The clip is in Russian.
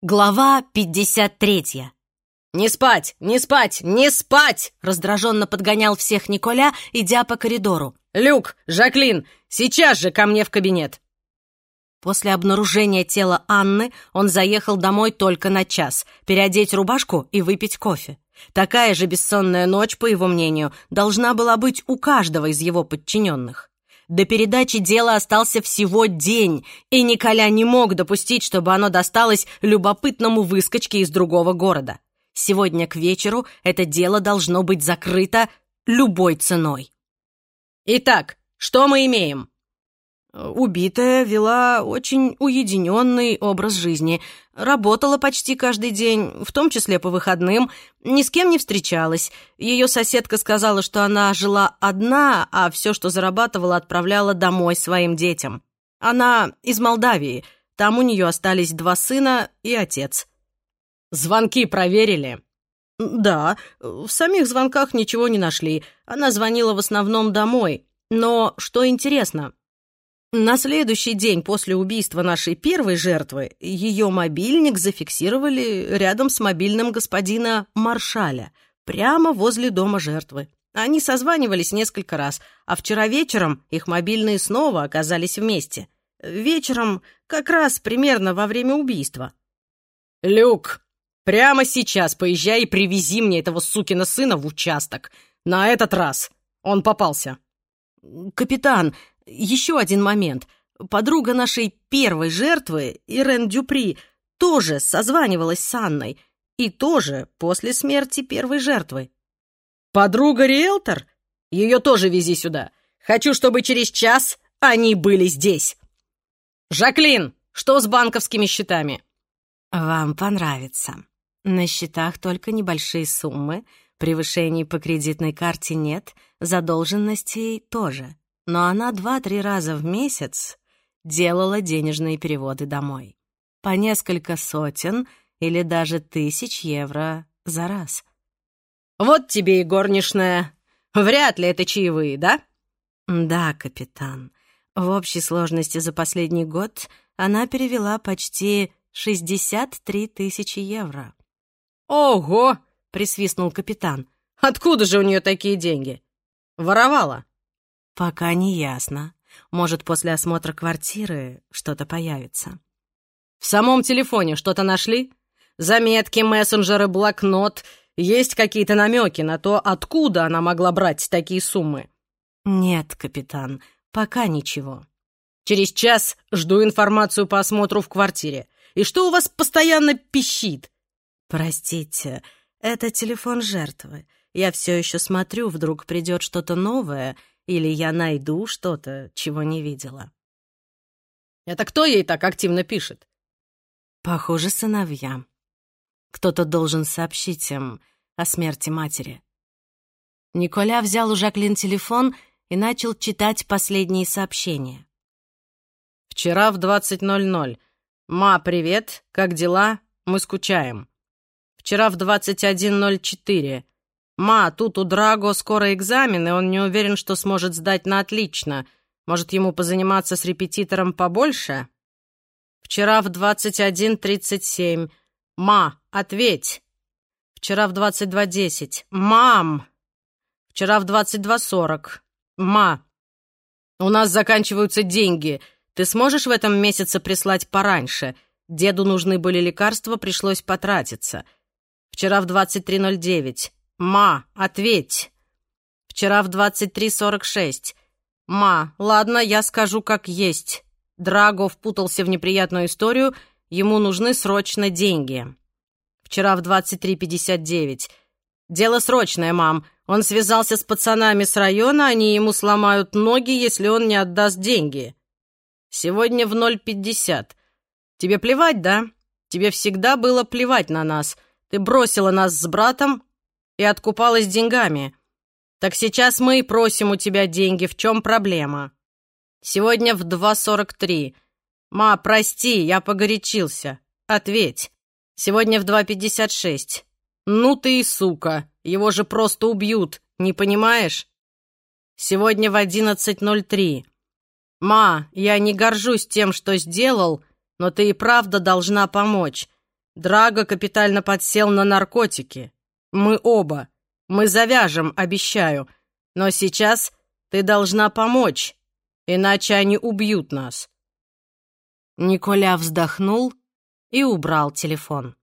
Глава 53. «Не спать! Не спать! Не спать!» Раздраженно подгонял всех Николя, идя по коридору. «Люк! Жаклин! Сейчас же ко мне в кабинет!» После обнаружения тела Анны он заехал домой только на час, переодеть рубашку и выпить кофе. Такая же бессонная ночь, по его мнению, должна была быть у каждого из его подчиненных. До передачи дела остался всего день, и Николя не мог допустить, чтобы оно досталось любопытному выскочке из другого города. Сегодня к вечеру это дело должно быть закрыто любой ценой. Итак, что мы имеем? Убитая вела очень уединенный образ жизни, работала почти каждый день, в том числе по выходным, ни с кем не встречалась. Ее соседка сказала, что она жила одна, а все, что зарабатывала, отправляла домой своим детям. Она из Молдавии, там у нее остались два сына и отец. «Звонки проверили?» «Да, в самих звонках ничего не нашли. Она звонила в основном домой. Но, что интересно, на следующий день после убийства нашей первой жертвы ее мобильник зафиксировали рядом с мобильным господина Маршаля, прямо возле дома жертвы. Они созванивались несколько раз, а вчера вечером их мобильные снова оказались вместе. Вечером, как раз примерно во время убийства. «Люк, прямо сейчас поезжай и привези мне этого сукина сына в участок. На этот раз он попался». «Капитан, еще один момент. Подруга нашей первой жертвы, Ирен Дюпри, тоже созванивалась с Анной. И тоже после смерти первой жертвы. «Подруга-риэлтор? Ее тоже вези сюда. Хочу, чтобы через час они были здесь. Жаклин, что с банковскими счетами?» «Вам понравится. На счетах только небольшие суммы, превышений по кредитной карте нет, задолженностей тоже но она два-три раза в месяц делала денежные переводы домой. По несколько сотен или даже тысяч евро за раз. «Вот тебе и горничная. Вряд ли это чаевые, да?» «Да, капитан. В общей сложности за последний год она перевела почти 63 тысячи евро». «Ого!» — присвистнул капитан. «Откуда же у нее такие деньги? Воровала?» «Пока не ясно. Может, после осмотра квартиры что-то появится». «В самом телефоне что-то нашли? Заметки, мессенджеры, блокнот. Есть какие-то намеки на то, откуда она могла брать такие суммы?» «Нет, капитан, пока ничего». «Через час жду информацию по осмотру в квартире. И что у вас постоянно пищит?» «Простите, это телефон жертвы. Я все еще смотрю, вдруг придет что-то новое, или я найду что-то, чего не видела. Это кто ей так активно пишет? Похоже, сыновья. Кто-то должен сообщить им о смерти матери. Николя взял у Жаклин телефон и начал читать последние сообщения. «Вчера в 20.00. Ма, привет, как дела? Мы скучаем. Вчера в 21.04. «Ма, тут у Драго скоро экзамен, и он не уверен, что сможет сдать на отлично. Может, ему позаниматься с репетитором побольше?» «Вчера в 21.37. Ма, ответь!» «Вчера в 22.10. Мам!» «Вчера в 22.40. Ма!» «У нас заканчиваются деньги. Ты сможешь в этом месяце прислать пораньше? Деду нужны были лекарства, пришлось потратиться. Вчера в 23.09. «Ма, ответь!» «Вчера в 23.46. Ма, ладно, я скажу как есть. Драго впутался в неприятную историю, ему нужны срочно деньги. Вчера в 23.59. Дело срочное, мам. Он связался с пацанами с района, они ему сломают ноги, если он не отдаст деньги. Сегодня в 0.50. Тебе плевать, да? Тебе всегда было плевать на нас. Ты бросила нас с братом, и откупалась деньгами. Так сейчас мы и просим у тебя деньги. В чем проблема? Сегодня в 2.43. Ма, прости, я погорячился. Ответь. Сегодня в 2.56. Ну ты и сука. Его же просто убьют, не понимаешь? Сегодня в 11.03. Ма, я не горжусь тем, что сделал, но ты и правда должна помочь. Драго капитально подсел на наркотики. Мы оба. Мы завяжем, обещаю. Но сейчас ты должна помочь, иначе они убьют нас». Николя вздохнул и убрал телефон.